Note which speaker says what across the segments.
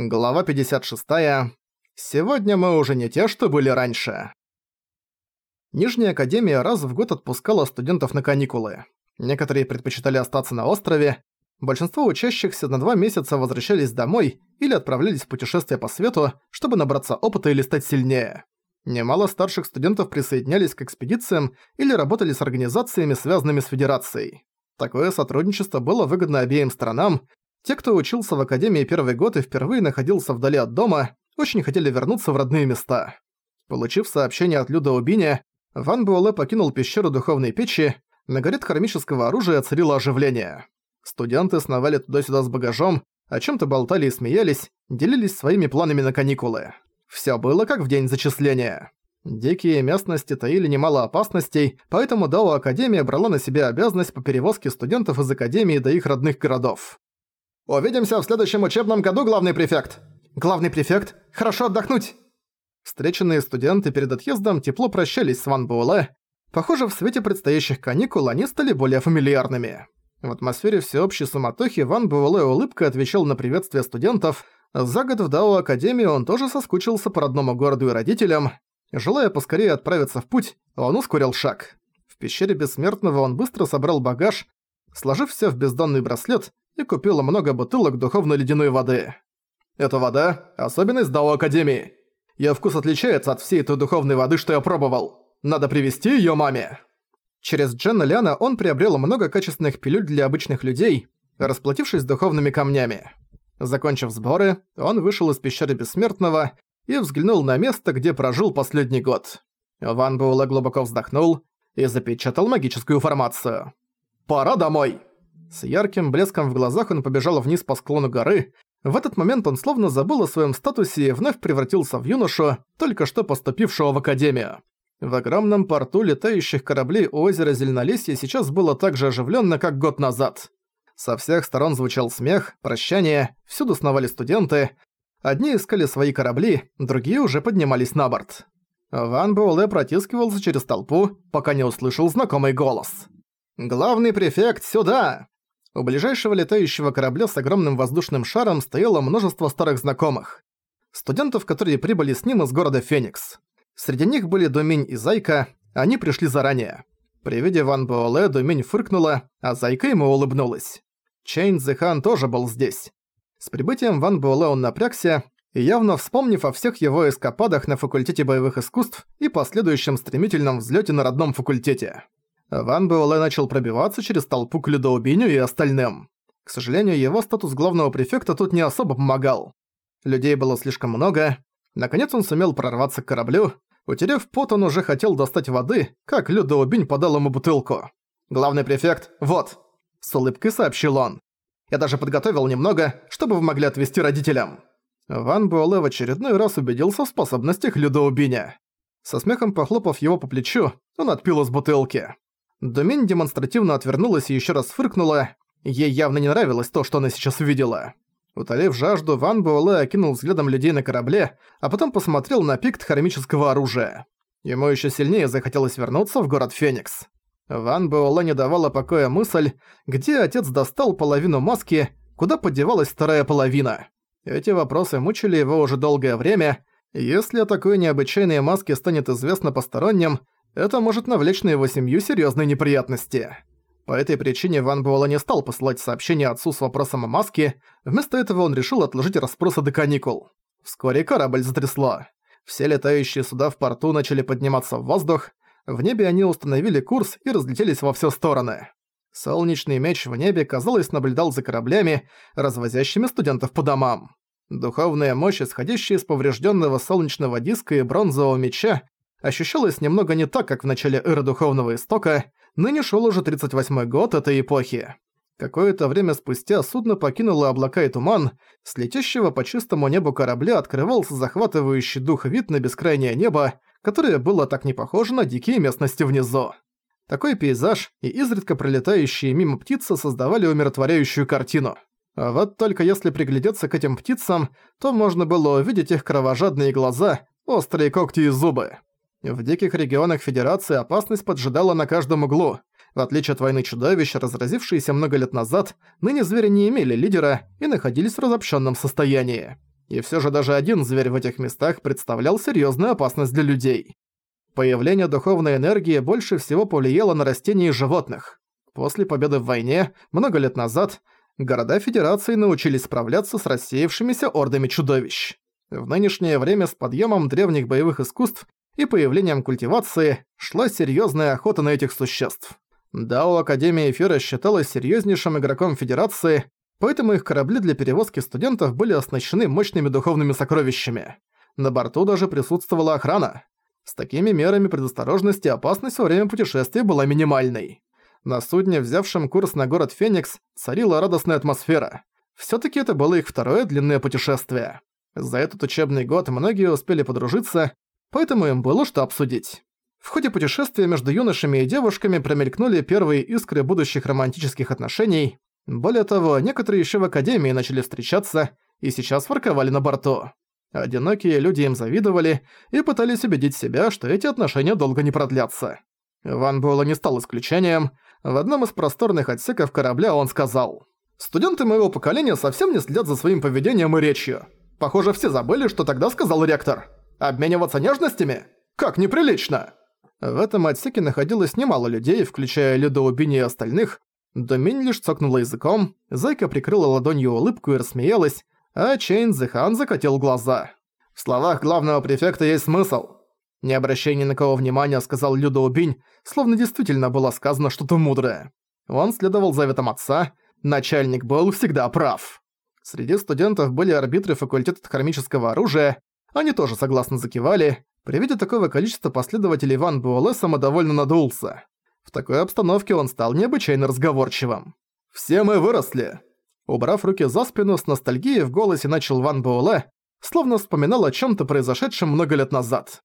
Speaker 1: Глава 56. Сегодня мы уже не те, что были раньше. Нижняя Академия раз в год отпускала студентов на каникулы. Некоторые предпочитали остаться на острове, большинство учащихся на два месяца возвращались домой или отправлялись в путешествие по свету, чтобы набраться опыта или стать сильнее. Немало старших студентов присоединялись к экспедициям или работали с организациями, связанными с Федерацией. Такое сотрудничество было выгодно обеим сторонам, те, кто учился в Академии первый год и впервые находился вдали от дома, очень хотели вернуться в родные места. Получив сообщение от Люда Убиня, Ван Буэлэ покинул пещеру духовной печи, на горе хромического оружия царило оживление. Студенты сновали туда-сюда с багажом, о чем то болтали и смеялись, делились своими планами на каникулы. Все было как в день зачисления. Дикие местности таили немало опасностей, поэтому Дао Академия брала на себя обязанность по перевозке студентов из Академии до их родных городов. Увидимся в следующем учебном году, главный префект. Главный префект, хорошо отдохнуть. Встреченные студенты перед отъездом тепло прощались с Ван Буэлэ. Похоже, в свете предстоящих каникул они стали более фамильярными. В атмосфере всеобщей суматохи Ван Буэлэ улыбкой отвечал на приветствие студентов. За год в Дао Академии он тоже соскучился по родному городу и родителям. Желая поскорее отправиться в путь, он ускорил шаг. В пещере Бессмертного он быстро собрал багаж, сложив все в бездонный браслет, и купила много бутылок духовной ледяной воды. Эта вода – особенность Дао Академии. Ее вкус отличается от всей той духовной воды, что я пробовал. Надо привести ее маме. Через Джена Ляна он приобрел много качественных пилюль для обычных людей, расплатившись духовными камнями. Закончив сборы, он вышел из пещеры Бессмертного и взглянул на место, где прожил последний год. Ван Буэлэ глубоко вздохнул и запечатал магическую формацию. «Пора домой!» С ярким блеском в глазах он побежал вниз по склону горы. В этот момент он словно забыл о своем статусе и вновь превратился в юношу, только что поступившего в академию. В огромном порту летающих кораблей у озера Зеленолесье сейчас было так же оживленно, как год назад. Со всех сторон звучал смех, прощание, всюду сновали студенты. Одни искали свои корабли, другие уже поднимались на борт. Ван Буэлэ протискивался через толпу, пока не услышал знакомый голос. «Главный префект, сюда!» У ближайшего летающего корабля с огромным воздушным шаром стояло множество старых знакомых. Студентов, которые прибыли с ним из города Феникс. Среди них были Думинь и Зайка, они пришли заранее. При виде Ван Буэлэ Думинь фыркнула, а Зайка ему улыбнулась. Чейн Зихан тоже был здесь. С прибытием Ван Буэлэ он напрягся, и явно вспомнив о всех его эскападах на факультете боевых искусств и последующем стремительном взлете на родном факультете. Ван Буэлэ начал пробиваться через толпу к Людоубиню и остальным. К сожалению, его статус главного префекта тут не особо помогал. Людей было слишком много. Наконец он сумел прорваться к кораблю. Утерев пот, он уже хотел достать воды, как Людоубинь подал ему бутылку. «Главный префект, вот!» С улыбкой сообщил он. «Я даже подготовил немного, чтобы вы могли отвезти родителям». Ван Буэлэ в очередной раз убедился в способностях Людоубиня. Со смехом похлопав его по плечу, он отпил из бутылки. Домин демонстративно отвернулась и еще раз фыркнула. Ей явно не нравилось то, что она сейчас увидела. Утолив жажду, Ван Буэлэ окинул взглядом людей на корабле, а потом посмотрел на пикт хромического оружия. Ему еще сильнее захотелось вернуться в город Феникс. Ван Буэлэ не давала покоя мысль, где отец достал половину маски, куда подевалась вторая половина. Эти вопросы мучили его уже долгое время. Если о такой необычайной маске станет известно посторонним, это может навлечь на его семью серьезные неприятности. По этой причине Ван Буэлла не стал посылать сообщение отцу с вопросом о маске, вместо этого он решил отложить расспросы до каникул. Вскоре корабль затрясло. Все летающие суда в порту начали подниматься в воздух, в небе они установили курс и разлетелись во все стороны. Солнечный меч в небе, казалось, наблюдал за кораблями, развозящими студентов по домам. Духовная мощь, исходящая из поврежденного солнечного диска и бронзового меча, ощущалось немного не так, как в начале эры Духовного Истока, ныне шел уже 38-й год этой эпохи. Какое-то время спустя судно покинуло облака и туман, с летящего по чистому небу корабля открывался захватывающий дух вид на бескрайнее небо, которое было так не похоже на дикие местности внизу. Такой пейзаж и изредка пролетающие мимо птицы создавали умиротворяющую картину. А вот только если приглядеться к этим птицам, то можно было увидеть их кровожадные глаза, острые когти и зубы. В диких регионах Федерации опасность поджидала на каждом углу. В отличие от войны чудовищ, разразившиеся много лет назад, ныне звери не имели лидера и находились в разобщенном состоянии. И все же даже один зверь в этих местах представлял серьезную опасность для людей. Появление духовной энергии больше всего повлияло на растения и животных. После победы в войне, много лет назад, города Федерации научились справляться с рассеявшимися ордами чудовищ. В нынешнее время с подъемом древних боевых искусств и появлением культивации шла серьезная охота на этих существ. Дао Академия Эфира считалась серьезнейшим игроком Федерации, поэтому их корабли для перевозки студентов были оснащены мощными духовными сокровищами. На борту даже присутствовала охрана. С такими мерами предосторожности опасность во время путешествия была минимальной. На судне, взявшем курс на город Феникс, царила радостная атмосфера. все таки это было их второе длинное путешествие. За этот учебный год многие успели подружиться, поэтому им было что обсудить. В ходе путешествия между юношами и девушками промелькнули первые искры будущих романтических отношений. Более того, некоторые еще в академии начали встречаться и сейчас ворковали на борту. Одинокие люди им завидовали и пытались убедить себя, что эти отношения долго не продлятся. Ван Буэлла не стал исключением. В одном из просторных отсеков корабля он сказал, «Студенты моего поколения совсем не следят за своим поведением и речью. Похоже, все забыли, что тогда сказал ректор». Обмениваться нежностями? Как неприлично!» В этом отсеке находилось немало людей, включая Людоубини и остальных. Домин лишь цокнула языком, Зайка прикрыла ладонью улыбку и рассмеялась, а Чейн Зехан закатил глаза. «В словах главного префекта есть смысл». Не обращая ни на кого внимания, сказал Людоубинь, словно действительно было сказано что-то мудрое. Он следовал заветам отца, начальник был всегда прав. Среди студентов были арбитры факультета хромического оружия, они тоже согласно закивали. При виде такого количества последователей Ван Буэлэ самодовольно надулся. В такой обстановке он стал необычайно разговорчивым. «Все мы выросли!» Убрав руки за спину, с ностальгией в голосе начал Ван Буэлэ, словно вспоминал о чем то произошедшем много лет назад.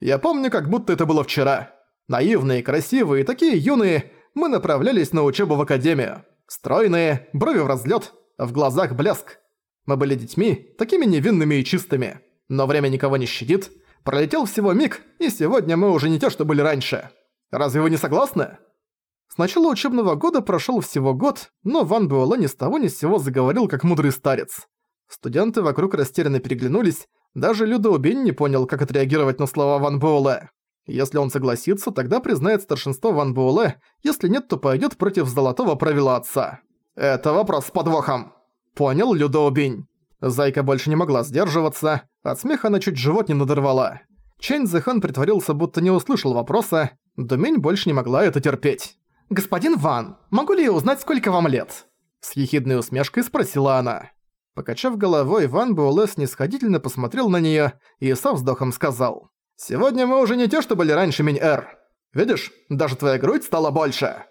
Speaker 1: «Я помню, как будто это было вчера. Наивные, красивые, такие юные, мы направлялись на учебу в академию. Стройные, брови в разлет, в глазах блеск. Мы были детьми, такими невинными и чистыми. Но время никого не щадит. Пролетел всего миг, и сегодня мы уже не те, что были раньше. Разве вы не согласны? С начала учебного года прошел всего год, но Ван Буэлэ ни с того ни с сего заговорил как мудрый старец. Студенты вокруг растерянно переглянулись, даже Людо Убин не понял, как отреагировать на слова Ван Буэлэ. Если он согласится, тогда признает старшинство Ван Буэлэ, если нет, то пойдет против золотого правила отца. Это вопрос с подвохом. Понял, Людо Убин? Зайка больше не могла сдерживаться, от смеха она чуть живот не надорвала. Чэнь Зэхан притворился, будто не услышал вопроса, Думень больше не могла это терпеть. «Господин Ван, могу ли я узнать, сколько вам лет?» С ехидной усмешкой спросила она. Покачав головой, Ван Буэлэ снисходительно посмотрел на неё и со вздохом сказал. «Сегодня мы уже не те, что были раньше, Минь-Эр. Видишь, даже твоя грудь стала больше!»